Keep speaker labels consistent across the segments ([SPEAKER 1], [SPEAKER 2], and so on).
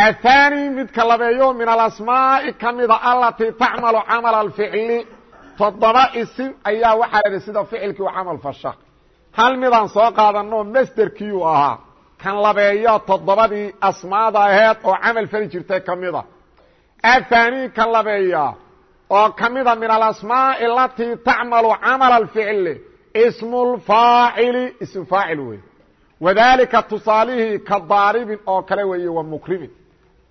[SPEAKER 1] الثاني midka labeeyo min alasmaaءi ka mida alatii tacmalu camal اficli toddoba isim ayaa waxaa la sida ficilkii u camal fasha hal midaan soo qaadano masderkiiu ahaa kan labeeyo toddobadii asmaada aheed oo camal fali jirtay ka mida aلثaanي kan labeeya oo ka mida min alasmaaءi alatii tacmalu camal اficli sm اfaacili ism faacil wey wadalika tusaalihii ka daaribin oo kale weeye wa mukrimin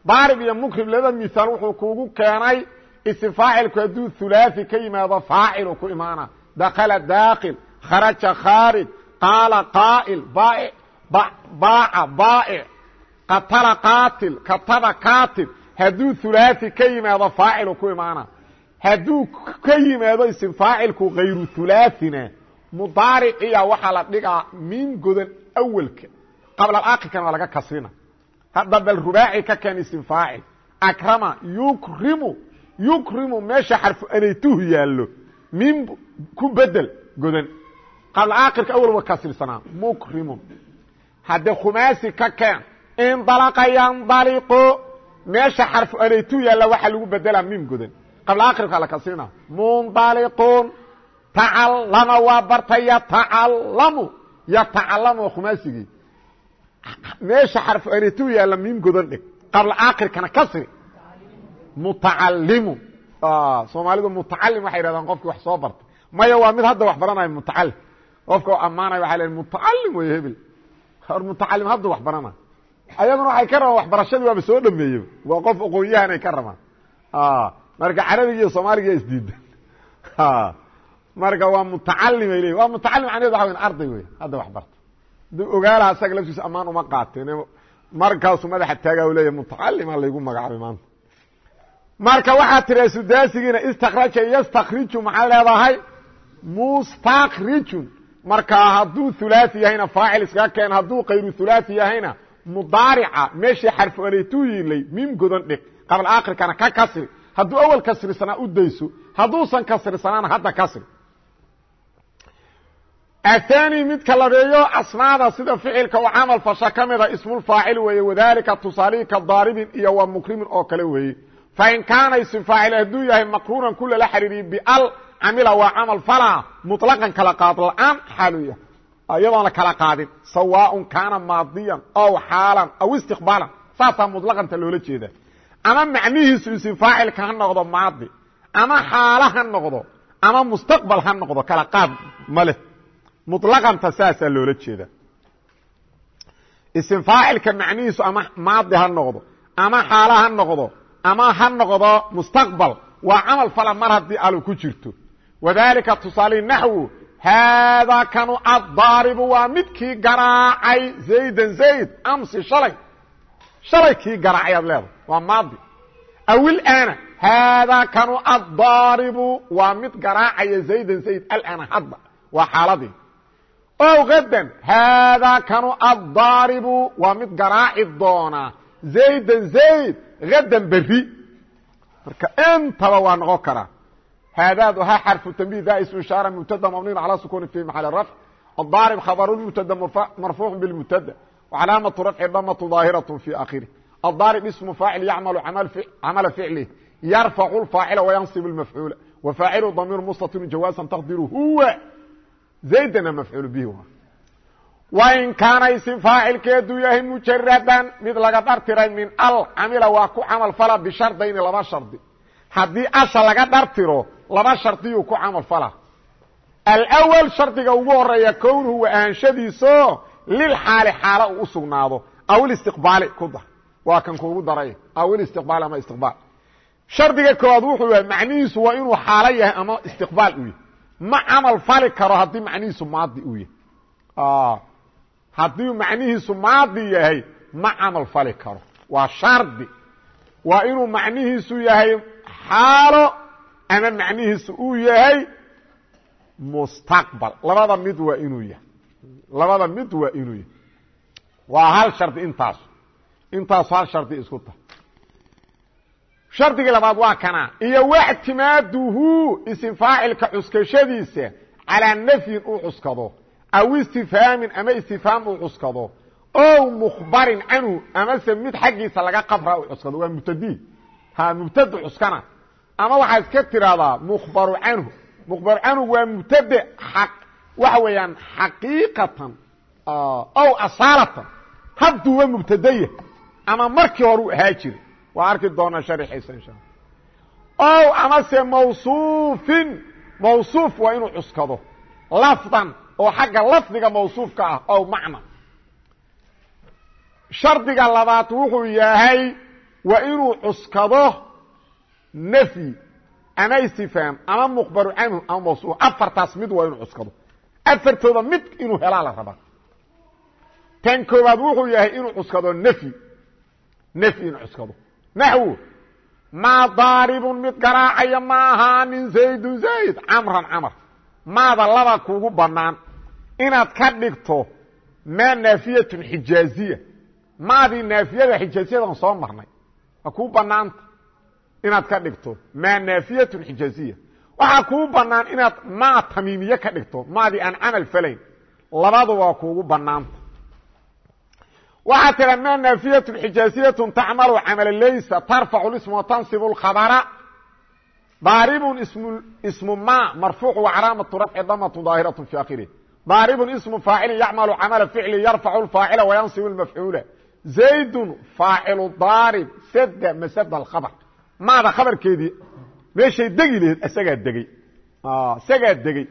[SPEAKER 1] daarib iyo mukrim labada mihaal wuxuu kuugu keenay ism faacilku hadduu hulaaثi ka yimaado faacil ku imaana dakla daakil kharaja khaarij qaala qaa'il baaca baa'ic qatala qaatil kataba kaatib hadduu hulaaثi ka yimaado faacilu ku imaana hadduu ka yimaado ism faacilku hayru hulaaثina mudaariciya waxaa la dhigaa min godan awelka qabla aakirkana waa laga kasrina hadda bal rubaaci ka keen ism faacil. Akrama yukrimu yukrimu meesha xarfu anaytuhu yaallo. Min ku bedel godan. Qabla aakirka awel wa kasrisanaa mukrimun hadde khumaasi ka keen. Indalaqa yandaliqo meesha xarfu anaytuhu yaalla waxaa lagu bedelaa mim godan. Qabla aakirka la kasrina. Mundaliqun tacallama waa bartay yatacalamu waa khumaasigii meesha xarfu anitu yaalla miim godan dhig. Qabla aakirkana kasri mutacalimu soomaalidu mutacalim waxay yidhahdaan qofkii wax soo bartay. Maya waa mid hadda wax baranayo mutacalim qofka oo ammaanaya waxay leein mutacalim wey hebel. Hor mutacalim hadda wax baranayo ayaguna waxay ka rabaan waxbarashadii waaba soo dhameeyey. Waa qof aqoon-yahan ay ka rabaan. Marka carabiga iyo soomaaliga isdiida marka waa mutacalim ay leeyi waa mutacalim macnaheed waxa weyn arday wey hadda wax barta ogaalaha asaga laftiisa ammaan uma qaateen. Markaasuu madaxa taaga leeyahy mutacalima laygu magacaabay maanta. Marka waxaa tira sudaasigiina istakraja yastakriju maxaad leedahay? Mustakrijun marka hadduu hulaaثi yahayna faacil iskaga keen hadduu kayru hulaaثi yahayna mudaarica meeshii xarfu aleytuu yilay mim godan dhig qabla akhirkana ka kasri. Hadduu awel kasrisanaa u dayso hadduusan kasrisanaana hadda kasri aلثاني midka labeeyo asmaada sida ficilka u camal fasha ka mida ismulfaacil weeye wadalika tusaalihii ka daaribin iyo wa mukrimin oo kale weeye fain kaana ism faacil hadduu yahay maqruunan ku lala xariiriye bial camila waa camal falaa muطlaqan kala qaad la-aan xaalu yahay iyadoona kala qaadin sawaaء kaana maadiyan aw xaalan aw istiqbaalan saasaa muطlaqanta loola jeeda ama macnihiisu ism faacilka ha noqdo maadi ama xaalo ha noqdo ama mustaqbal ha noqdo kala qaad ma leh muطlaqanta saasaa loola jeeda ism faacilka macnihiisu ama maadi ha noqdo ama xaalo ha noqdo ama ha noqdo mustaqbal waa camal fala mar haddii alu ku jirto wadalika tusaali naxwu haadaa kanu addaaribu waa midkii garaacay zaydan zayd amsi shalay shalay kii garaacay aad leedahay waa maadi awilana haadaa kanu addaaribu waa mid garaacaya zaydan zayd alana hadda waa xaaladii o gadan haadaa kanu addaaribu waa mid garaaci doona zaydan zayd gadan beri marka intaba waa noqon karaa haadaadu ha xarfu tanbih da ismu ishaara mubtada mabniyn calaa sukuni fi maxali rafc addaarib khabaru mubtada marfuucu bilmubtada wacalaamatu rafci damatu daahiraة fi akhiri الضارب اسم فاعل يعمل عمل فعله يرفع الفاaعل وينصب المفعول وفاaعل ضمير مستطر جواaزا تقدر هو zaydna mafcuul bihi wain kaana isim faacilkeedu yahay mujaradan mid laga dhartiray min al camila waa ku camal fala bishardayni laba shardi haddii asha laga dhartiro laba shardiyuu ku camal fala alwal shardiga ugu horreeya kownuhu waa ahanshadiiso lilxaali xaalo uu u sugnaado awil istiqbaali ku dar waa kan kuugu daray awil istiqbaali ama istiqbaal shardiga koowaad wuxuu yahay macnihiisu ma camal fali karo haddii macnihiisu maadi uu yahay. Haddii macnihiisu maadi yahay ma camal fali karo. Waa shardi. Waa inuu macnihiisu yahay xaalo ama macnihiisu uu yahay mustaqbal. Labada mid waa inuu yahay. Labada mid waa inuu yahay. Waa hal shardi intaasu. Intaasu hal shardi isku tahay shardigii labaad waa kana. Iyo wاctimaaduhu isim faacilka cuskashadiisa calىa nfyin uu cuskado aw istifhaamin ama istifhaam uu cuskado o mkbarin canhu amase mid xaggiisa laga qabra uu cuskado. Waa mubtadi mubtad cuskana. Ama waxaa iska tiraahdaa mkbaru canhu. Mkbaru canhu waa mubtade waxa weeyaan xaqiiqatan ow asaalatan. Habduuba mubtadaya ama markii hore u ahaa jiray waa arki doonaa sharxiisa insha alla ow amase mawsuufin. Mawsuuf waa inuu cuskado. Lafdan oo xagga lafdiga mawsuufka ah ow macna. Shardiga labaad wuxuu yahay waa inuu cuskado nafyi ama istifhaam ama muqbaru canhu ama mawsuuf. Afartaas mid waa inuu cuskado. Afartooda mid inuu helaa la rabaa. Tan koowaad wuxuu yahay inuu cuskado nfyi nfyi inuu cuskado naxwu maa daaribun mid garaacaya ma ahaanin zaydun zayd camran camar maada laba kuugu bannaan inaad ka dhigto maa naafiyatun xijaaziya maadii naafiyada xijaaziyadan soo marnay waa kuu bannaanta inaad ka dhigto maa naafiyatun xijaaziya waxaa kuu bannaan inaad maa tamiimiye ka dhigto maadii aan camal falayn labadu waa kuugu bannaanta waxaa tira ma naafiyat xijaasiyat tacmalu camala laysa tarfacu ism watanصib اkhabra daaribun ismu ma marfuuc wacalaamatu rafci damatu daahiraة fi akhirih daaribun ismu faacili yacmalu camala ficli yarfacu faacila wayansib mafcuula zaydun faacilu daarib sada masada khabr maada khabarkeedii meeshay degi laheed isagaa degey isagaa degey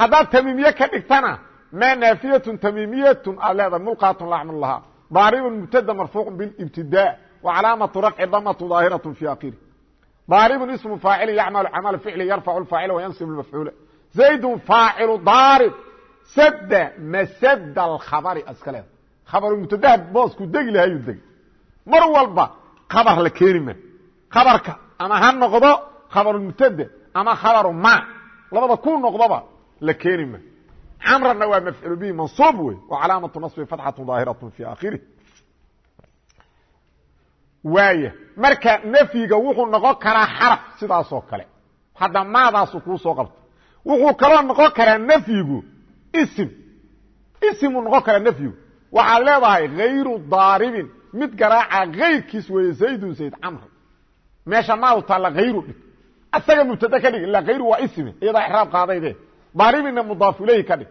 [SPEAKER 1] haddaad tamiimiye ka dhigtana ma naafiyatu tamiimiyatu aad leedahay mulqaatun lacmal lahaa daaribun mubtada marfuuq bilibtida wacalaamatu rafci damatu daahiraة fi akhiri daaribun ismu faacili yacmalu camal ficli yarfacu faacila wayansib mafcuula zaydun faacilu daarib sada masada alkhabari iska leeda khabaru mubtadaha boosku degi lahayuu degey mar walba khabar la keeni ma khabarka ama ha noqdo khabaru mubtade ama khabaru ma labada ku noqdoba la keeni ma cmrna waa mfcl bhi maنصوb wey وcalaamaة نصbi فatxaة ظaahiraة في akhirih waaya marka nfyiga wuxuu noqon karaa xarف sidaasoo kale hadda maadaasu kuu soo qabta wuxuu kaloo noqon karaa nfyigu sm smuu noqon karaa nfyigu waxaad leedahay غayru daaribin mid garaaca غayrkiis weeye زaydun زayd cmr meesha maadu taalla hayru dhig isaga mubtade ka dhig ila hayru waa isme iyadaa exraab qaadayde daaribinna mudaaf ilayhi ka dhig.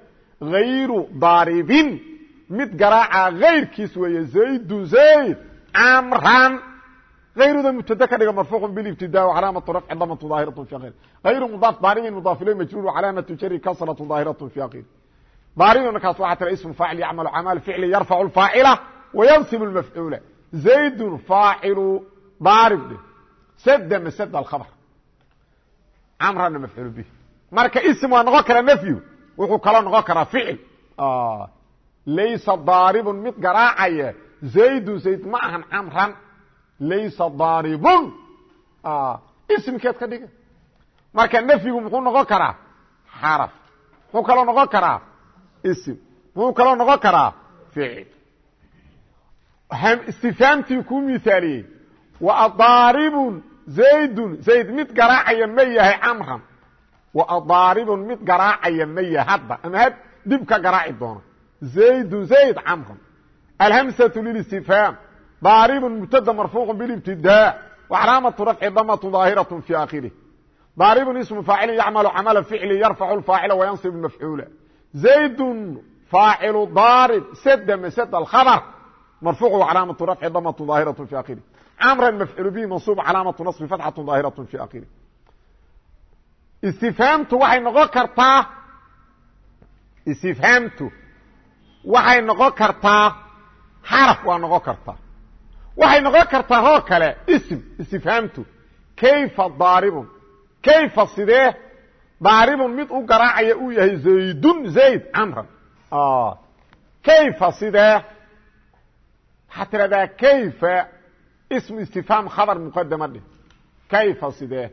[SPEAKER 1] Hayru daaribin mid garaaca hayrkiis weeye zaydun zayd camran hayruda mubtade ka dhiga marfuuqun bilibtida calaamatu rafci damatu daahiratu fi akhir hayru mudaaf daaribin mudaaf ilayhi majruur calaamatu jari kasratu daahiratu fi akhir daaribin markaas waxaa tira ismu faacil yacmalu camal ficli yarfacu lfaacila wayansibu lmafcuula zaydun faacilu daarib dhe sada masada alkhabr camranna mafcuul bih marka ism waa noqon karaa nfyu wuxuu kaloo noqon karaa ficil. Laysa daaribun mid garaacaya zaydun zayd ma ahan camran. Laysa daaribun ismkeed ka dhiga. Marka nfyigu muxuu noqon karaa xaraf muxuu kaloo noqon karaa ism muxuu kaloo noqon karaa ficil. Istifaamtii kuu mithaaliyey wa daaribun zaydun zayd mid garaacaya ma yahay camran وadaaribun mid garaacaya maya hadda ama had dib ka garaaci doona زaydu zayd camran alhamسة lilistifhaam daaribun mubtada marfuuq biاlاbtidاء وcalaamaةu rafci damة ظaahiraة fi akhirih daaribun ismu faacili yacmalu camala ficli yarfacu faacila wayansib mafcuula zaydun faacilu daarib sada masd اkhabr marfuuq calaamaةu rafci damة ظaahiraة fi akhirih camran mafcul bihi mansuub calaamaةu naصbi fatxaة ظaahiraة fi akhirih istifhaamtu waxay noqon kartaa istifhaamtu waxay noqon kartaa xaraf waa noqon kartaa. Waxay noqon kartaa oo kale ism istifhaamtu. Kayfa daaribun kayfa sidee? Daaribun mid u garaacaya uu yahay zaydun zayd camran kayfa sidee? Waxaad tiradaa kayfa ismu istifhaam khabar muqadama dheh. Kayfa sidee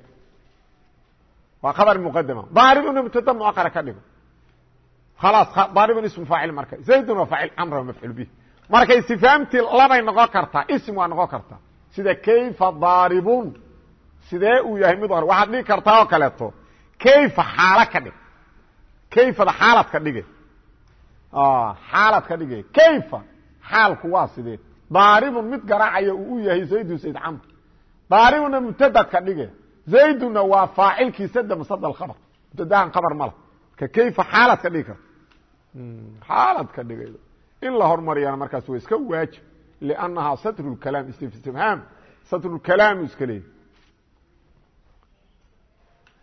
[SPEAKER 1] waa khabar muqadama daaribuna mubtada muaqara ka dhigo. Khalaas daaribun ismu faacil marka. Zaydun waa faacil camra waa mafcuul bih marka istifhaamtii labay noqon kartaa ism waa noqon kartaa sida kayfa daaribun sidee uu yahay mid hore waxaad dhigi kartaa oo kaleeto kayfa xaalo ka dhig kayfada xaalad ka dhige xaalad ka dhige kayfa? Xaalku waa sidee daaribun mid garaacaya uu u yahay zaydun sayd camr daaribuna mubtadad ka dhige zayduna waa faacilkii sada masada khabar mubtadahan khabar mala ka kayfa xaalad ka dhigi karta xaalad ka dhigaydo in la hormariyana markaas waa iska waajib liannahaa satru lkalaam istifhaam satru lkalaamu iska leeyahy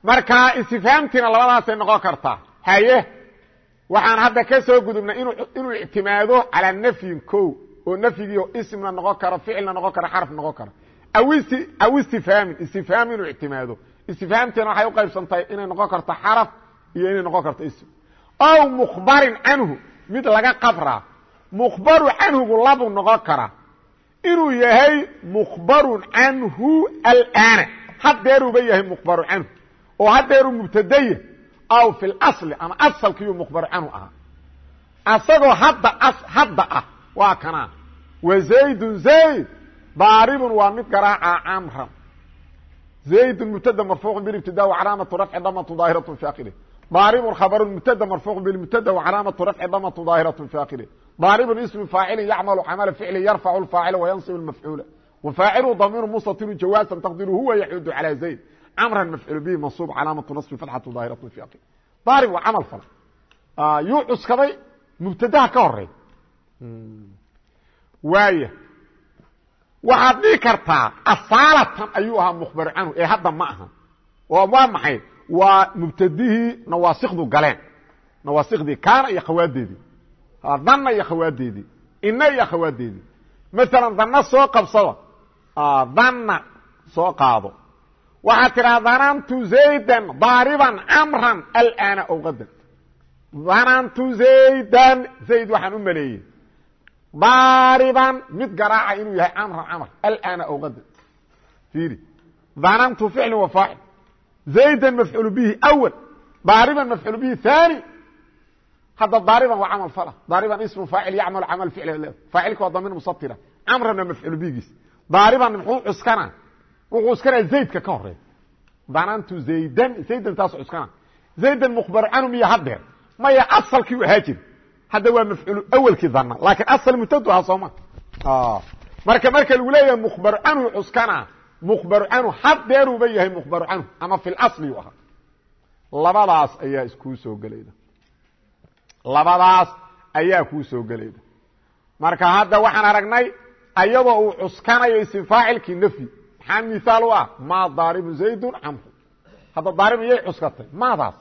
[SPEAKER 1] marka istifhaamtiina labadaasay noqon kartaa haye waxaan hadda ka soo gudubnay inuu ictimaado calaa nafyin ko oo nafyigii ismna noqon karo ficilna noqon karo xarf noqon karo aw istifhaamin istifhaam inuu ictimaado. Istifhaamtiina waxay u qaybsantahay inay noqon karto xaraf iyo inay noqon karto ism. Ow mukhbarin canhu mid laga qabraa. Mukhbaru canhugu labu noqon karaa inuu yahay mukhbarun canhu alaana. Hadeeruuba yahay mukhbaru canhu. Oo hadeeruu mubtadaya aw fi اlasli ama asalkiiyuu mukhbaru canhu ahaa. Asagoo hadda hadda ah waa kanaa wa zaydun zayd daaribun waa mid garaaca camran zaydun mubtada marfuucu bilibtida wacalaamatu rafci damatu daahiratu fi akhirih daaribun khabarun mubtada marfuucu bilmubtada wacalaamatu rafci damatu daahiratu fi akhirih daaribun ismu faacilin yacmalu camala ficli yarfacu lfaacila wayansib lmafcuula wafaacilu damiiru mustatiru jawaasan taqdiru huwa yaxudu calى zayd. Camran mafcuul bihi mansuub calaamatu nasbi fatxatu daahiratu fi akhirih daarib waa camal fala yuu cuskaday mubtadaha ka horey waaya waxaad dhihi kartaa asaalatan ayuu ahaa mukhbaru canhu ee hadda ma aha. Oo waa maxay? Waa mubtadihii nawaasikdu galeen. Nawaasikdii kaana iyo khawaadeedii. Danna iyo khawaadeedii. Ina iyo khawaadeedii. Masalan danna soo qabsada danna soo qaado. Waxaad tidhaha danantu zaydan daariban camran alana ow qadan danantu zaydan zayd waxaan u maleeyey daariban mid garaaca inuu yahay camran camr alana ow qadan fiiri. Danantu ficli wa faacil zaydan mafcuul bihi awal daariban mafcuul bihi haani hadda daariban waa camal fala. Daariban ismu faacil yacmalu camal ficl faacilka waa damiir musatira camranna mafcuul bihigiis daariban muxuu cuskana wuxuu cuskanaya zaydka ka horreeya danantu zaydan zaydan taas cuskana zaydan mukhbaru canhu miya hadeer maya asalkii u ahaa jiri hadda waa mafcuul awelkii dana laakiin asal mubtadu aha sooma marka marka lagu leeyahay mukhbaru canhu cuskana mukhbaru canhu hadeeruuba yahay mukhbaru canhu ama fi lasli u ahaa labadaas ayaa iskuu soo gelayda labadaas ayaa kuu soo gelayda marka hadda waxaan aragnay ayadoo uu cuskanayo isim faacilkii nafyi maxaa miaal u ah? Maa daaribu zaydun camru hadda daarib iyay cuskatay maadaas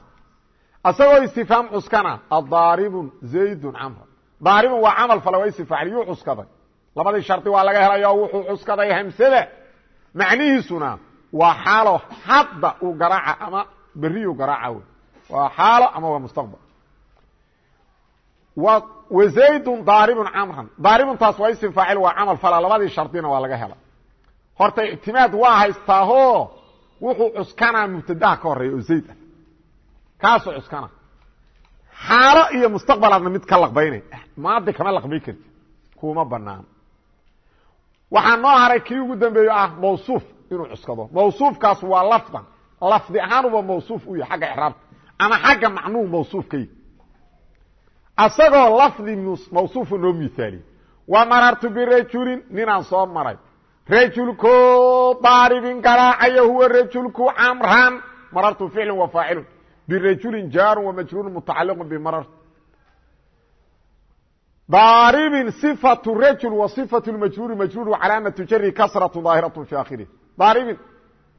[SPEAKER 1] asagoo istifhaam cuskana adaaribun zaydun camra daaribun waa camal fale waa yuu cuskaday. Labadii shardi waa laga helayo wuxuu cuskaday hamsada. Macnihiisuna waa xaalo hadda uu garaaca ama beriyu garaaca wey waa xaalo ama waa mustaqbal. Wazaydun daaribun camran. Daaribuntaas waa isim waa camal fala labadii shardina waa laga hela horta ictimaad waa haystaaho wuxuu cuskanaa mubtadaha ka horreeya oo zayd ah kaasuu cuskana xaalo iyo mustaqbalaadna mid ka laqbaynay maadi kama laqbay karti kuma banaano waxaa noo haray kii ugu dambeeyo ah mawsuuf inuu cuskado. Mawsuufkaas waa lafdan. Lafdi ahaanuba mawsuuf u yahay xagga ixraabta ama xagga macnuu mawsuufkay. Asagoo lafdi mawsuufu noo miaaliye wa marartu birajulin ninaan soo maray. Rajulko daaribin garaacaya huwa rajulku camran. Marartu ficlu wa faacilun birajulin jaaru wamajruurun mutacaliqu bimarar daaribin صifatu rajul wa صifatu majruuri majruur calaamatu jari kasratu daahiratu fi akhirih daaribin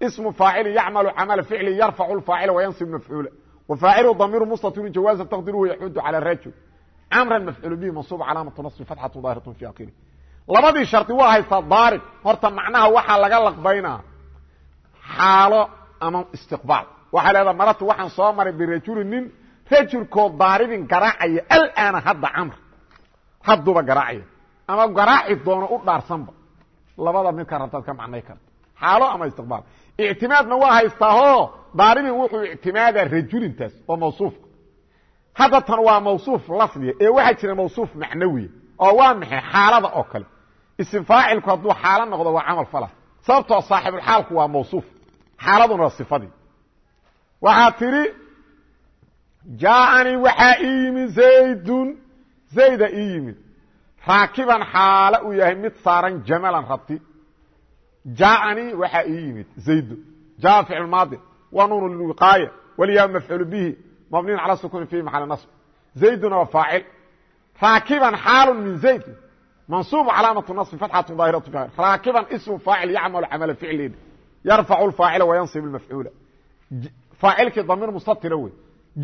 [SPEAKER 1] ismu faacili yacmalu camala ficli yarfacu lfaacila wayansib mafcuula wafaacilu damiiru mustatiru jawaaza taqdiruhu yaxudu calى rajul camran mafcuul bihi mansuub calaamatu nasbi fatxatu daahiratu fi akhirih labadii shardi waa haystaa daarib horta macnaha waxaa laga laqbaynaa xaalo ama istiqbaal waxaa leedaha maratu waxaan soo maray birajuli nin rajulkoo daaribin garaacaya alaana hadda camr. Hadduba garaacaya. Ama garaaci doono u dhaarsanba. Labada midka rabtaad ka macnay karta. Xaalo ama istiqbaal? Ictimaadna waa haystaahoo daaribin wuxuu ictimaadaa rajulintaas oo mawsuufka hadda waa mawsuuf lafdiga ee waxaa jira mawsuuf macnawiya oo waa maxay xaalada oo kale. Isim hadduu xaalo noqdo waa camal fala sababtoo saaxibulxaalku waa mawsuuf. Xaaladuna sifadii waxaa tidhi jaaanii waxaa ii yimid zaydun. Zayda ii yimid. Raakiban xaalo uu yahay mid saaran jamalan rabti. Jaaanii waxaa ii yimid zaydu jaa ficl maadi wa nuun lwiqaaya waliyaa mafcuul bihi mabniyn cala sukuni fi maxali nasb. Zayduna waa faacil. Raakiban xaalu min zayd. Mansuub calaamatu naصbi fatxatu daahiratu raakiban ismu faacil yacmalu camala ficlin yarfacu lfaacila wayansib lmafcuula faacilkii damiir mustatira wey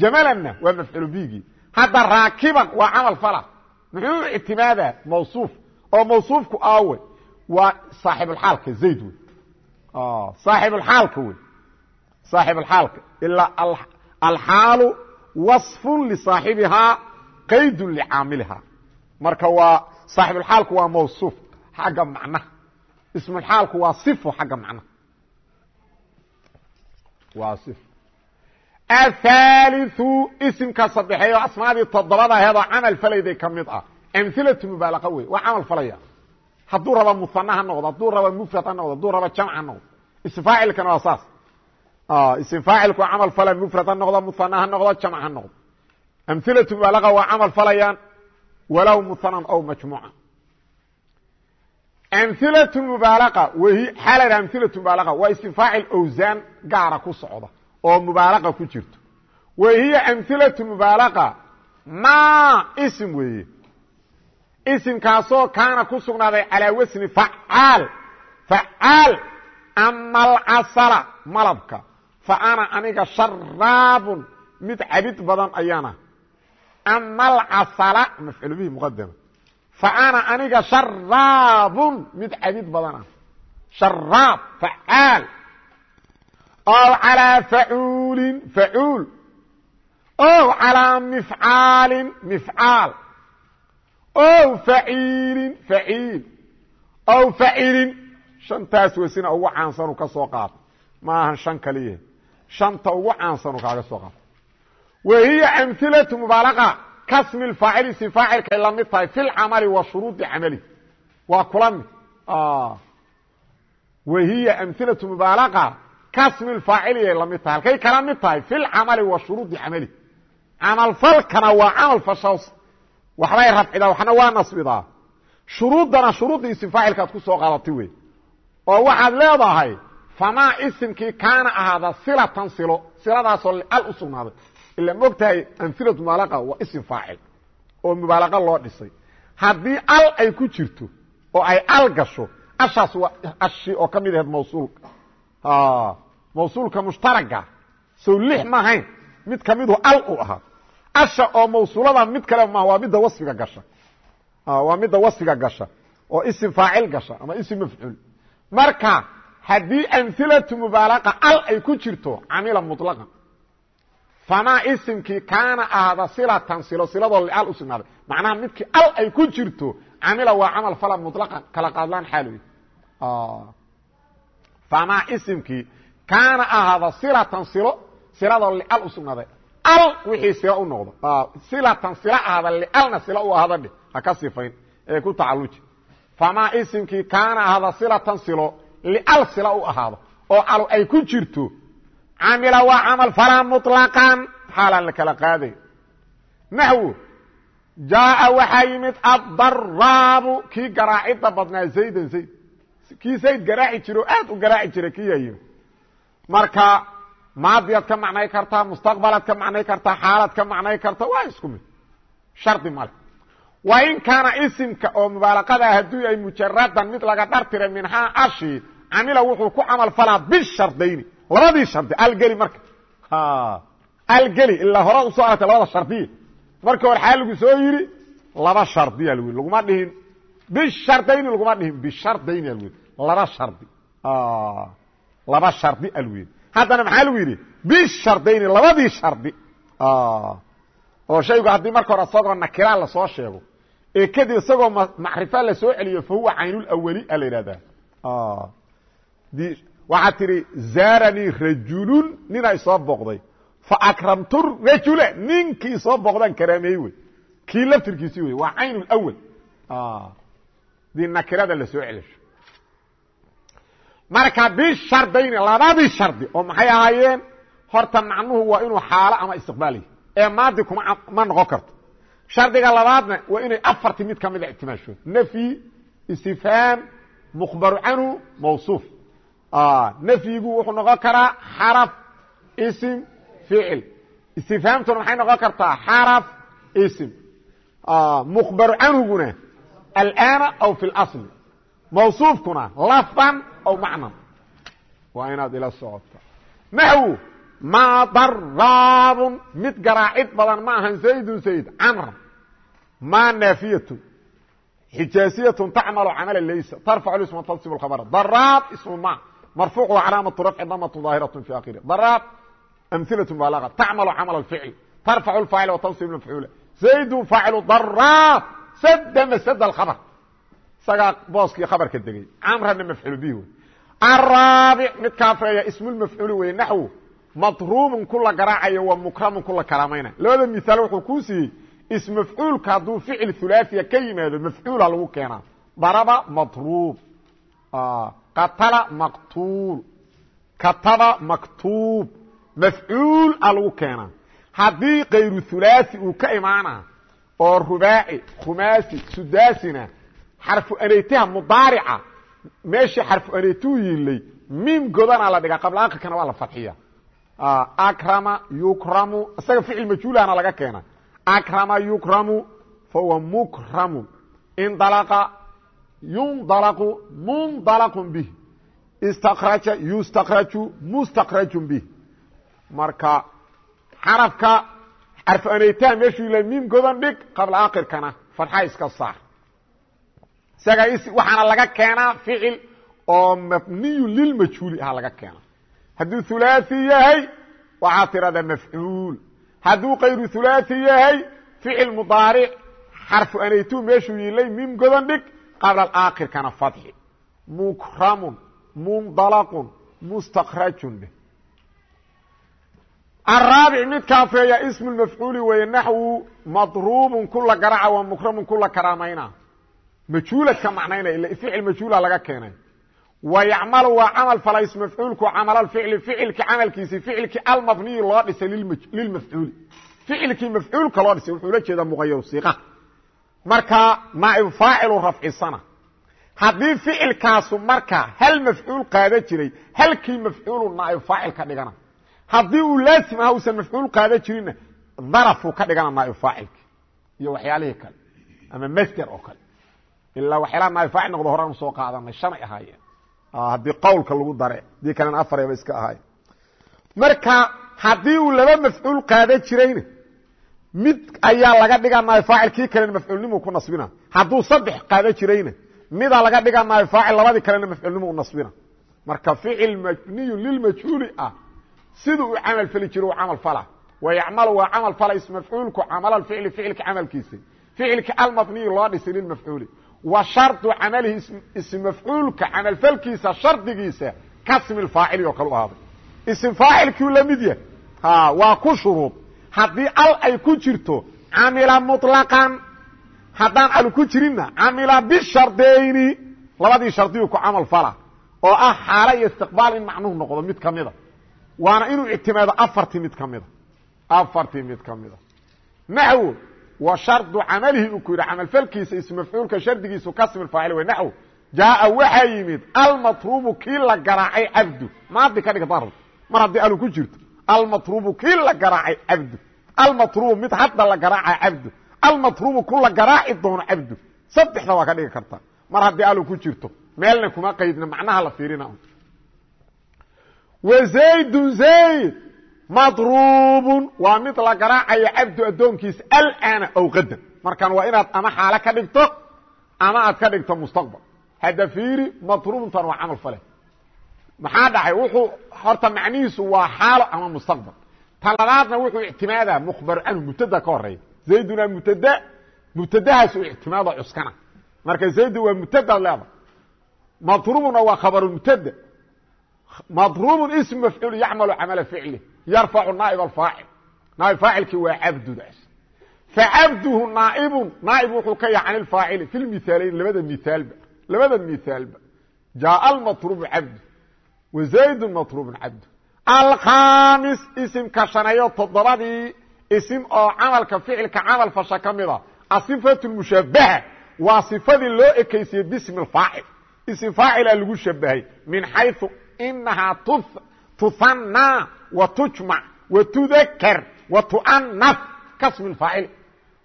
[SPEAKER 1] jamalanna waa mafcuul bigii hadda raakiban waa camal fala muxuu ictimaadaa mawsuuf oo mawsuufku aawe waa saaxibulxaalka zayd wey saaxibulxaalka wey saaxibulxaalka ilaa alxaalu waصfu lisaaxibihaa qaydu licaamilihaa marka waa saaxibulxaalku waa mawsuuf xagga macnaha ismulxaalku waa sifo xagga macnaha waa if athaliu isimka saddexeey oo asmaadii toddobada aheedoo camal falayday ka mid ah amhilatu mubaalaqa wey waa camal falaya hadduu raba muana ha noqdo hadduu raba mufrad ha noqdo hadduu raba jamc ha noqdo isfaacilkana waa saas ism faacilku waa camal fala mufrad ha noqdo muana ha noqdo jamc ha noqdo amhilatu mubaalaqa waa camal falayaan walow muhanan aw majmuuca amhilatu mubaalaqa oo mubaalaqa ku jirto. Wa hiya amhilatu mubaalaqa. Ma ism weeye. Isimkaasoo kaana ku sugnaaday calaa wasni facaal. Facaal ama alcasala malabka. Fa ana aniga sharaabun mid cabid badan ayaana. Ama alcasala mafcuul bihi muqadama fa ana aniga sharaabun mid cabid badana. Sharaab facaal ow calىa facuulin facuul ow calىa mifcaalin mifcaal ow faciilin faciil ow facilin shantaas wasina ugu caansanu ka soo qaata maahan shan kaliya shanta ugu caansanu kaaga soo qaata wa hiya amhilatu mubaalaqa kasmi lfaacili si faacilkay la mid tahay fi lcamali wa shuruudi camali waa kula mid wa hiya amhilatu mubaalaqa kasmi faaciliyay la mid tahay. Halkay kala mid tahay fi lcamali wa shuruudi camali. Camalfalkana waa camal fashaws. Waxbay rafcidaa waxna waa nasbidaa shuruuddana shuruudda isim faacilkaad ku soo qaadatay wey oo waxaad leedahay famaa isimkii kaana ahaada silatan silo siladaasoo lial u sugnaaday. Ila mogtahay amhilatu mubaalaqa waa isim faacil oo mubaalaqa loo dhisay. Haddii al ay ku jirto oo ay al gasho ashaas waa ashi oo ka mid ahayd mawsuulka mawsuulka mushtaraga. Sow lix maahayn mid kamidu al u ahaa. Asha oo mawsuulada mid kale ma waa midda wasfiga gasha. Waa midda wasfiga gasha. Oo isim faacil gasha ama isim mafcuul. Marka haddii amhilatu mubaalaqa al ay ku jirto camila muطlaqan famaa isimkii kaana ahaada silatan silo siladoo lial u sugnaaday macnaha midkii al ay ku jirto camila waa camal fala muطlaqan kala qaadlaan xaaloy famaa isimkii kaana ahaada silatan silo siladoo lial u sugnaaday. Al wixii sila u noqdo. Silatan sila ahaada lialna sila u ahada dheh. Ha ka sifayn. Ee ku tacaluji famaa isimkii kaana ahaada silatan silo lial sila u ahaado. Oo al ay ku jirto camila waa camal falaa muطlaqan xaalaan la kala qaaday. Naxwo jaaa waxaa yimid addaraabu kii garaacidda marka maadiyaad ka macnay kartaa mustaqbalaad ka macnay kartaa xaalaad ka macnay karta waa isku mid. Shardi male. Wa in kaana isimka oo mubaalaqadaa hadduu yahay mujaradan mid laga dhartiray minhaa ashi camila wuxuu ku camal falaa bishardayni labadii shardi algeli marka. Algeli ilaa hora u soo aragtay labada shardiya marka hore xaa lagu soo yidhi laba shardiya lwi laguma dhihin bishardayni laguma dhihin bishardayni alwed laba shardi laba shardi alwed haddana maxaa lagu yidhi? Bishardayni labadii shardi. Oo shaygu haddii marka hore isagoo nakiraa la soo sheego ee kadib isagoo macrifa la soo celiyo fa huwa caynulawali a la yidhahdaa. Waxaad tidhi zaaranii rajulun ninaa isoo booqday. Fa akramtu rajula ninkii soo booqdaan karaameey wey. Kii laftirkiisi wey waa cayn lawal dii nakirada la soo celisho marka bishardayni labadii shardi oo maxay ahaayeen? Horta macnuhu waa inuu xaalo ama istiqbaaliya ee maadi kuma ma noqon karto. Shardiga labaadna waa inay afartii mid ka mida ictimaasho nafyi istifhaam mukhbaru canhu mawsuuf. Nafyigu wuxuu noqon karaa xaraf ism ficil. Istifhaamtuna maxay noqon kartaa? Xaraf ism mukhbaru canhuguna alana aw fi اlasli mawsuufkuna lafdan aw macnan waa inaad ila socoto naxwu maa daraabun mid garaacid badan ma ahan zaydun zayd camra maa naafiyatun xijaasiyatun tacmalu camala laysa tarfacu isma tansib اkhabr daraab ismu ma marfuuc calaamaة rafci damatu daahiraة fi akhiri daraab amhilaة mubaalaga tacmalu camal اficl tarfacu اfaacil watansib mafcuula zaydun faacilu daraab sada masd اkhabr isagaa booskii khabarka degay. Camrana mafcuul bih wey araabic mid kaafeeya ismulmafcuuli weye naxwu. Madruubun kula garaacayo wa mukramun kula karaamayna labada miaal wuxuu kuu siiyey ismafcuulka hadduu ficil hulaaثiya ka yimaado mafcuula lagu keenaa. Daraba madruub qatala maqtuul. Kataba maktuub. Mafcuul a lagu keenaa. Haddii kayru hulaaثi uu ka imaana oo rubaaci khumaasi sudaasina xarfu aneytaha mudaarica. Meeshii xarfu aneytuu yiilay miim godana la dhigaa qabla akirkana waa la fadxiya akrama yukramu isaga ficil majhuulahana laga keena akrama yukramu fahuwa mukramu. Indalaqa yundalaqu mundalaqun bih. Istakraja yustakraju mustakrajun bih. Marka xarafka xarfu aneytaha meeshuu yiilay miim godan dhig qabla akirkana fadxa iska saar waxaana laga keenaa ficil oo mabniyu lilmajhuuli ah laga keena hadduu hulaaثi yahay waxaad tirahdaa mafcuul. Hadduu kayru hulaaثi yahay ficil mudaaric xarfu anaytu meeshuu yilay mim godan dhig qabla aakirkana fadxi. Mukramun mundalaqun mustakrajun araabic mid kaafeeya ismu mafcuuli weeye naxwu madruubun kula garaca wa mukramun kula karaamayna majhuuladka macnaynaya ila ficil majhuula laga keenay. Wa yacmalu waa camal fala ismafcuulku camal ficli ficilki camalkiisi ficilkii almabniyi loo dhisay lilmafcuuli ficilkii mafcuulka loo dhisay wuxuu la jeedaa muqayar siqa. Marka naaib faacilu rafcisana. Haddii ficilkaasu marka hal mafcuul qaada jiray halkii mafcuulu naaib faacil ka dhigana. Haddii uu laasim aha usan mafcuul qaada jirinna darafuu ka dhigana naaib faacilki iyo waxyaalihii kale ama masder oo kale ilaa waxyaalaha naaib faacil noqdo horaan u soo qaadanay shanay ahaayeen. Haddii qowlka lagu dare haddii kalena afareba iska ahaay marka haddii uu laba mafcuul qaada jirayna mid ayaa laga dhigaa naaib faacil kii kalena mafcuulnimu ku nasbina. Hadduu saddex qaada jirayna midaa laga dhigaa naaib faacil labadii kalena mafcuulnimu u nasbina. Marka ficil mabniyu lilmajhuuli ah siduu u camal fali jiro u camal fala. Wa yacmalu waa camal fala ismafcuulku camal ficli ficilka camalkiisa. Ficilka almabniyi loo dhisay lilmafcuuli wa shardu camalihi ism mafcuulka camalfalkiisa shardigiisa kasmi faacili oo kale u ahaaday ism faacilkiu la mid yahay. Waa ku shuruud. Haddii al ay ku jirto camila muطlaqan haddaan al ku jirinna camila bishardayni labadii shardiyu ku camal fala oo ah xaalo iyo istiqbaal in macnuhu noqdo mid ka mida. Waana inuu ictimaado afartii mid ka mida. Afartii mid ka mida. Naxwo wa shardu camalihi uu ku yidhi camalfalkiisa ismafcuulka shardigiisu kasmi faacil wey naxw jaaa waxaa yimid almatruubu kii la garaacay cabdu. Maadi ka dhig darb mar haddii alu ku jirto almatruubu kii la garaacay cabdu. Almatruubu mid hadda la garaaca cabdu. Almatruubu ku la garaaci doono cabdu. Saddexda waa ka dhigi karta. Mar haddii alu ku jirto meelna kuma qaydna macnaha la fiirina. Wa madruubun. Waa mid la garaacayo cabdu addoonkiisa alana aw qadan markaan waa inaad ama xaalo ka dhigto ama aad ka dhigto mustaqbal. Hadda fiiri madruubuntan waa camal fale. Maxaa dhacay? Wuxuu horta macnihiisu waa xaalo ama mustaqbal. Ta labaadna wuxuu ictimaadaa mukhbaru canhu mubtada ka horreeya zayduna mubtada mubtadahaasu ictimaado cuskana. Marka zaydu waa mubtadaad leeda madrubuna waa khabaru mubtada. Madrubun ism mafcuul yacmalu camala ficli yarfacu naaib alfaacil naaib faacilkii waa cabdudaas. Facabduhu naaibun naaib wuxuu ka yahay can ilfaacili fi lmithaalayn labada mithaalba labada mithaalba jaaa almatrubu cabdu wa zaydun matrubun cabdu. Alkhamis isimka shaneeyo toddobadii isim oo camalka ficilka camal fasha ka mida asifatu mushabaha waa sifadii loo ekaysiyey bismi faacil ism faacila lagu shabahay min xayu inahaa tuhanaa tudakar wa tu'anaf kasmi faacil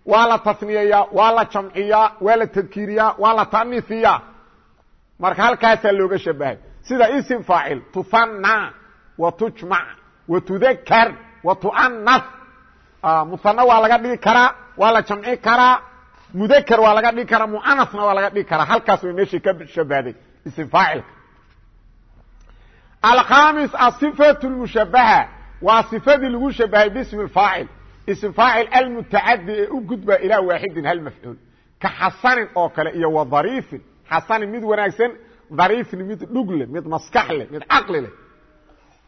[SPEAKER 1] waa la tasniyeeyaa waa la jamciyaa waa la tadkiiriyaa waa la ta'niifiyaa marka halkaasaa looga shabahay sida wa tudakar wa tu'anaf muhana waa laga dhigi karaa waa la jamci karaa mudakr waa laga dhigi karaa muanasna waa laga dhigi karaa halkaas way meeshii ka shabahday ism faacilka alkhamis aصifaة اmushabaha waa صifadii lagu shabahay bismi faacil ism faacil almutacadi ee u gudba ilaa waaxidin hal mafcuul ka xasanin oo kale iyo wa dhariifin xasanin mid wanaagsan dhariifin mid dhugle mid maskax leh mid caqli leh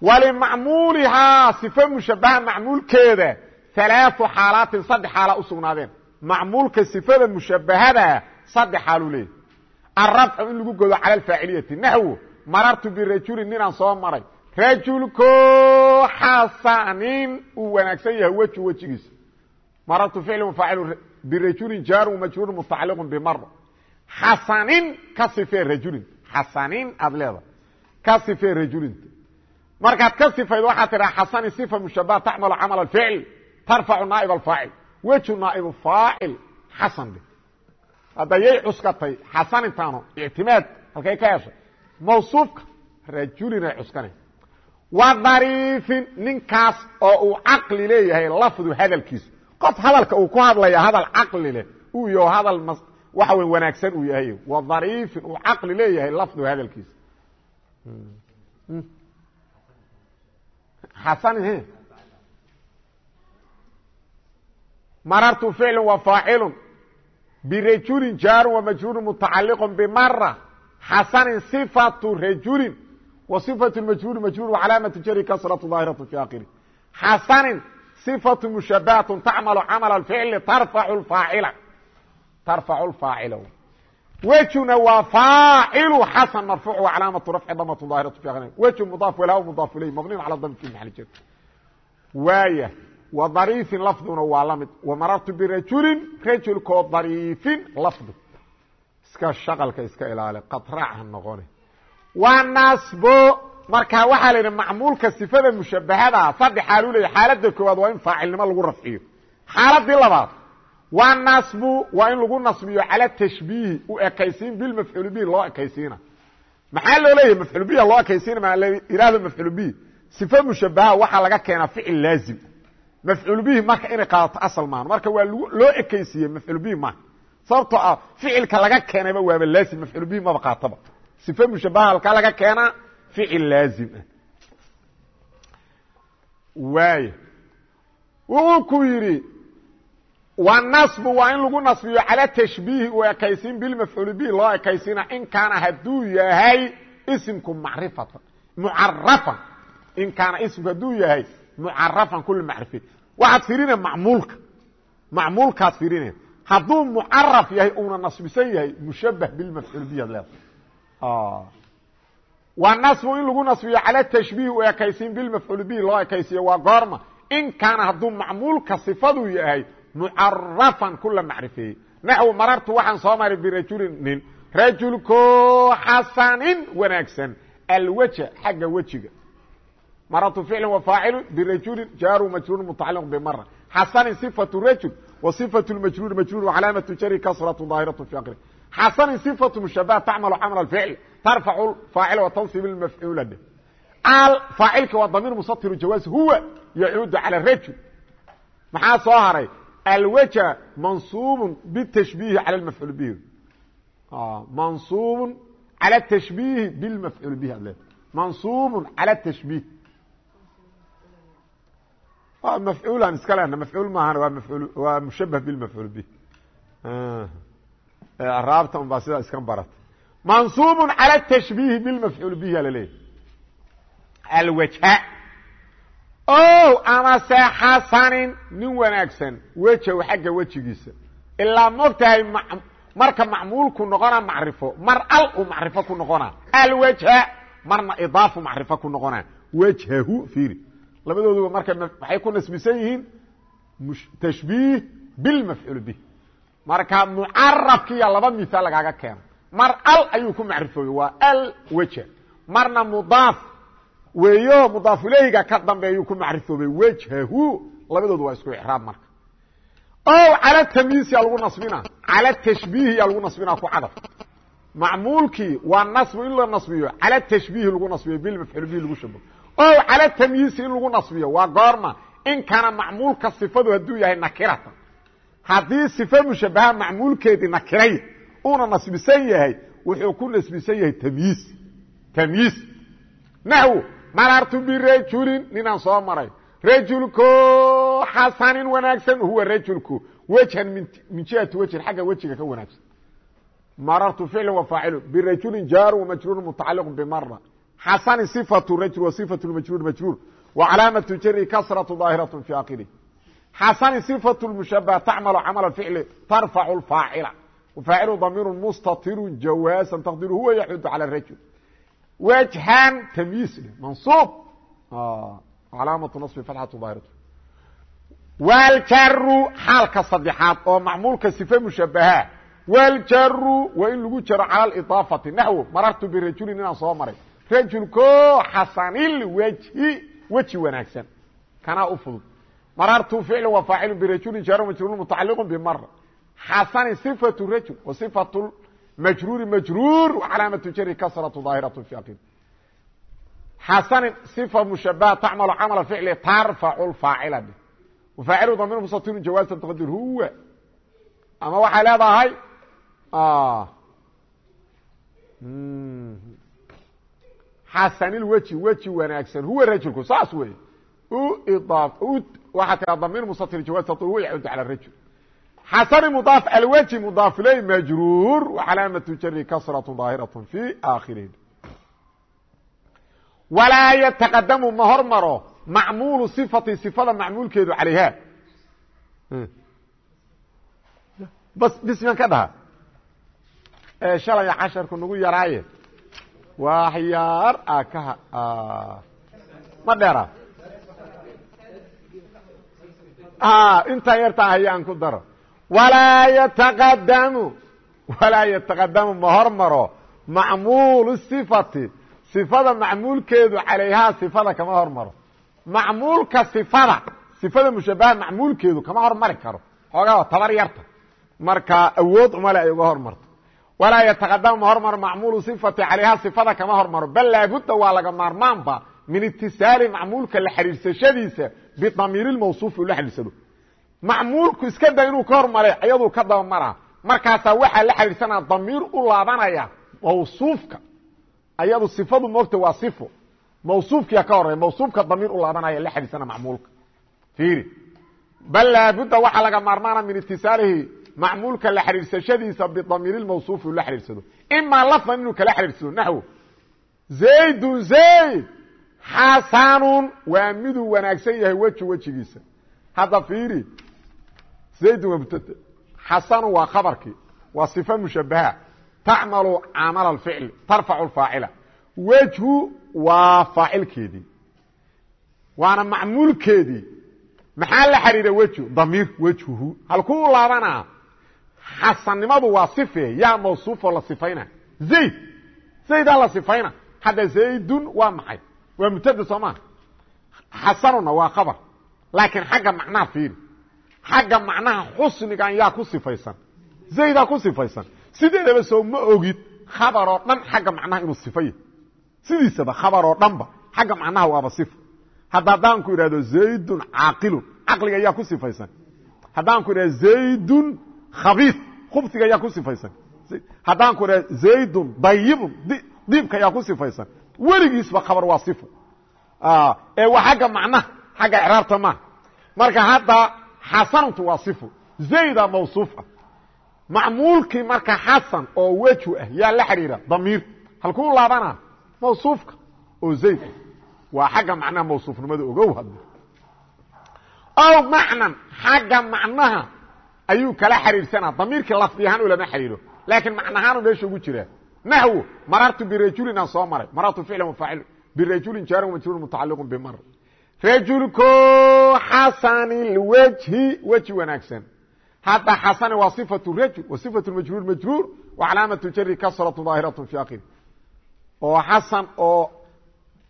[SPEAKER 1] walimacmuulihaa صifa mushabaha macmuulkeeda ثalaaثu xaalaatin saddex xaala usugnaadeen macmuulka sifada mushabahada saddex xaaluu leeyahy alrafcu in lagu godo cala alfaaciliyati naxwo marartu birajulin ninaan soo maray. Rajulko xasanin uu wanaagsan yahay weju wejigiisa. Marartu ficlu faacilu birajulin jaaru majruur mutacaliqu bimara xasanin ka sifee rajulin. Xasanin aad ka sifee rajulinta markaad ka sifayd waxaad tidhaha xasani sifa mushabaha tacmalu camal alficl tarfacu naaib alfaacil weju naaibu faacil xasan dhe hadda yay cuskatay xasanintaano ictimaad halkay ka heshay mawsuufka rajulin ay cuskana wa dariifin ninkaas oo uu caqli leeyahay lafdu hadalkiisu. Qof hadalka uu ku hadlaya hadal caqli leh uu yaho hadal waxa wey wanaagsan uu yahay. Wa dariifin uu caqli leeyahay lafdu hadalkiisa xasanin marartu ficlu wa faacilu birajulin jaaru wamajruuru mutacaliqu bimara xasanin صifatu rajulin wa صifatu majruuri majruur calaamatu jari kasratu daahiratu fi akhiri xasanin صifatu mushabahat tacmalu camala ficli tarfacu faacila tarfacu faacila wejuna waa faacilu xasan marfuuc wa calaamatu rafci damatu daahiratu fi akhiri wejhu mudaaf walaha mudaaf ilayh mabniun cala dami fi maxali jar waaya wa dariifin lafduna waa la mid wa marartu birajulin rajulkoo dariifin lafdu iska shaqalka iska ilaali qatraac ha noqoni. Waa nasbo markaa waxaa la yidhi macmuulka sifada mushabahada saddex xaaluu leeya xaaladda koowaad waa in faacilnimo lagu rafciyo. Xaaladii labaad waa nasbu waa in lagu nasbiyo cala tashbiihi u ekaysiin bilmafcuul bihi loo ekaysiina. Maxaa loo leeyahy mafcuul bihi loo ekaysiina maa la yidhahdo mafcuul bihi? Sife mushabaha waxaa laga keenaa ficil laazim. Mafcuul bihi marka inay qaadato asal maaha marka waa loo ekaysiiye mafcuul bihi maaha sababtoo ah ficilka laga keenayba waaba laazim mafcuul bihi maba qaataba. Sife mushabaha halkaa laga keenaa ficil laazim ah. Waaya wuxuu ku yidhi wanasbu waa in lagu nasbiyo cala tashbiihi u ekaysiin bilmafcuul bihi loo ekaysiina in kaana hadduu yahay isimku macrifatan mucarafan in kaana isimku hadduu yahay mucarafan kula macrifin. Waxaad fiirina macmuulka. Macmuulkaad fiirina hadduu mucaraf yahay uuna nasbisan yahay mushabah bilmafcuul bihi ad leedahay waa nasbu in lagu nasbiyo cala tashbiih u ekaysiin bilmafcuul bihi loo ekaysiiyo waa goorma. In kaana hadduu macmuulka sifadu yahay mucarafan kula macrifeeyey naxw marartu waxaan soo maray birajulin nin. Rajulko xasanin wanaagsan. Alwaja xagga wejiga. Marartu ficlu wa faacilu birajulin jaaru majruur mutacaliq bimara xasanin صifatu rajul wa صifatu majruur majruur calaamatu jari kasratu daahiratu fi akri xasanin صifatu mushabah tacmalu camal اficl tarfacu faacil wa tansib mafcuula dhe faacilka waa damiir musatiru jawaaz huwa yacuudu calى rajul maxaa soo haray alwja mansuub btashbiihi calى mafcuul bihi mansuub calى tashbiihi bilmafcuul bihi ad mansuub calى tashbiih waa mafcuulan iska lena mafcuul maahan waa mafcuul waa mushabah bilmafcuul bih raabta un baa sidaa iska barata mansuub calى tashbiihi bilmafcuul bihi alaleeyahy alwajha. O amase xasanin nin wanaagsan wejow xagga wejigiisa. Ilaa mogtahay marka macmuulku noqona macrifo mar al u macrifo ku noqona. Alwajha marna idaafu macrifo ku noqona. Wajhahu fiiri labadooduba marka waxay ku nasbisan yihiin tashbiih bilmafcuul bih. Marka mucarabkiya laba miaal lagaaga keeno. Mar al ayuu ku macrifoobey waa alwajha marna mudaaf weeyo mudaaf ileyhiga ka dambeeyuu ku macrifoobey wajhahu labadoodu waa isku icraab marka. O cala tamyiisiya lagu nasbina cala tashbiihiya lagu nasbina ku cadaf macmuulkii waa nasbu in la nasbiyo cala tashbiihi lagu nasbiyo bilmafcuul bihi lagu shabo o cala tamyiisi in lagu nasbiyo. Waa goorma. In kana macmuulka sifadu hadduu yahay nakiratan. Haddii sife mushabaha macmuulkeedii nakiray uuna nasbisan yahay wuxuu ku nasbisan yahay tamyiis. Tamyiis. Naxw marartu birajulin ninaan soo maray. Rajulko xasanin wanaagsan huwa rajulku. Wejhan min jihati wejhin xagga wejiga ka wanaagsan. Marartu ficl wa faacilu birajulin jaaru wamajruur mutacaliq bimara xasani صifatu rajul wa صifatu majruur majruur wa calaamatu jari kasratu daahiraة fi akirih xasani صifaة mushabah tacmalu camal ficli tarfacu faacila wafaacilu damiir mustatiru jawaasan taqdiru huwa yaxudu calى rajul wجhan tamyiis mansuub calaamatu naصbi fatxatu daahiratu wljaru xaalka saddexaad oo macmuulka sife mushabaha wljaru waa in lagu jaro cala idaafati naxwo marartu birajulin inaan soo maray rajulko xasanilwejhi weji wanaagsan. Kanaa u fudud. Marartu ficlu wa faacilu birajulin jaaro majruurun mutacaliqu bimara xasani sifatu rajul wa sifatu majruuri majruur wacalaamatu jari kasratu daahiratu fi aqid xasanin صifa mushabaha tacmalu camala ficli tarfacu lfaacila bi wafaacilu damiir musatirun jawaazan taqdir huwa. Ama waxay leedahay ah, hmm xasanilweji weji wanaagsan huwa rajulku saas wey waxaa tiraa damiir mustatir jawaaz taطir huwa yaxudu calى rajul xasani mudaaf alweji mudaaf iley majruur wcalaamatu jari kasraة daahiraة fi aakhirihi walaa yataqadamu ma hormaro macmuulu صifati صifada macmuulkeedu calayha bas bisman ka dhaha shalaya casharku nagu yaraaye waxyaar a ah, ka ah, ma dheeraa dheera ah, intaa yartaa hayaan ku daro. Walaa yataqadamu walaa yataqadamu ma hormaro. Macmuulu sifati sifada macmuulkeedu calayhaa sifada kama hormaro. Macmuulka sifada sifada mushabaha macmuulkeedu kama hormari karo. Xoogaa tabar yarta. Marka awood umale ay uga hormarta walaa yataqadamu ma hormaro macmuulu صifati calayhaa صifada kama hormaro. Bal laabudda waa laga maarmaanba min itisaali macmuulka la xidhiirsashadiisa bidamiir mawsuufi ula xidhiirsado macmuulku iska da inuu ka hormaray ayaduu ka dabamara markaasaa waxaa la xidhiidsanaa damiir u laabanaya mawsuufka. Ayadu sifadu moogta waa sifo mawsuufkiya ka horeya mawsuufka damiir u laabanaya la xidhiidsana macmuulka. Fiiri. Bal laabudda waxaa laga maarmaana min itisaalihi macmuulka la xidhiirsashadiisa bidamiir mawsuufi ula xidhiirsado imaa lafdan inuu kala xidhiirsado naxwo zaydun zayd xasanun waa miduu wanaagsan yahay weji wejigiisa. Hadda fiiri zaydun waa mubtad xasanu waa khabarkii waa صifa mushabaha tacmalu camal اficl tarfacu faacila wejhu waa faacilkeedii waana macmuulkeedii. Maxaa la xidhiira wejhu damiir wejhuhu. Halkuu laabanaa xasannimadu waa sife yaa mawsuufoo la sifayna zayd. Zaydaa la sifayna hadda zaydun waa maxay waa mubtada soo maa xasanuna waa khabar. Laakiin xagga macnaha fiiri xagga macnaha xusnigan yaa ku sifaysan. Zaydaa ku sifaysan. Sideedaba soo ma ogid khabar oo dhan xagga macnaha inuu sifay sidiisaba khabar oo dhanba xagga macnaha waaba sifo hadda haddaan ku idhahdo zaydun caaqilun caqliga yaa ku sifaysan. Haddaan ku idhahdo zaydun khabiis khubsiga yaa ku sifaysan. Haddaan ku idhahdo zaydun dayibun diibka yaa ku sifaysan. Weligiisba khabar waa sifo ee waa xagga macnaha xagga icraabta maaha marka hadda xasanuntu waa sifo zayda mawsuuf ah macmuulkii marka xasan oo wejhu ah yaa la xidhiira damiir. Halkuu laabana mawsuufka. Oo zayd waa xagga macnaha mawsuufnimada ogow had ow macnan xagga macnaha ayuu kala xiriirsanaa. Damiirkii lafdi ahaan ulama xiriiro. Laakiin macnahaanu meesha ugu jiraa naxwo marartu birajulin aan soo maray. Marartu ficlan wafaacil birajulin jaarin majruur mutacaliqun bimar. Rajulko xasani lwejhi weji wanaagsan. Hadda xasani waa صifatu rajul wa صifatu majruur majruur wa calaamatu jari kasratu daahiratu fi akhiri oo xasan oo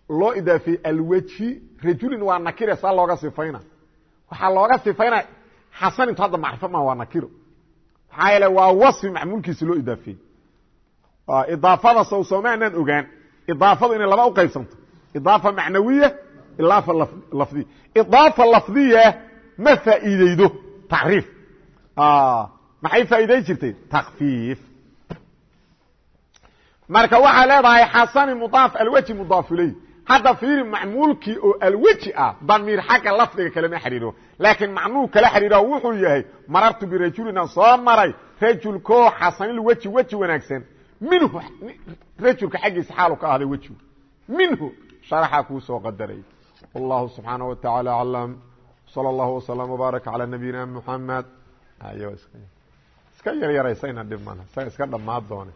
[SPEAKER 1] loo idaafiyey alwejhi rajulin waa nakire saa looga sifayna. Waxaa looga sifayna xasan intu hadda macrifo ma waa nakiro maxaa yeele waa wasfi macmuulkiisa loo idaafiyey. Idaafada sow soomaanaan ogaan idaafadu inay laba u qaybsanto. Idaafa macnawiya idaafa lafdiya idaafa lafdiya ma faa'iideydo tacriif. Maxay faa'iiday jirtay? Takfiif marka waxaa leedahay xasani mudaaf alweji mudaaf hadda fiiri macmuulkii oo alweji ah damiir xagga lafdiga kalema xidhiiro laakiin macnuu kala xidhiiro wuxuu yahay marartu birajulina soo maray rajulko xasanilweji weji wanaagsan minhu rajulka xaggiisa xaalu ka ahday wejigu minhu sharaxaa kuu soo qadaray wallahu subxaanaه wa taعalى aclam salى اllahu وsلم وbaarك calى nabiyina mحamed iska yaryaraysayna dhib mana isaga iska dhamaad doone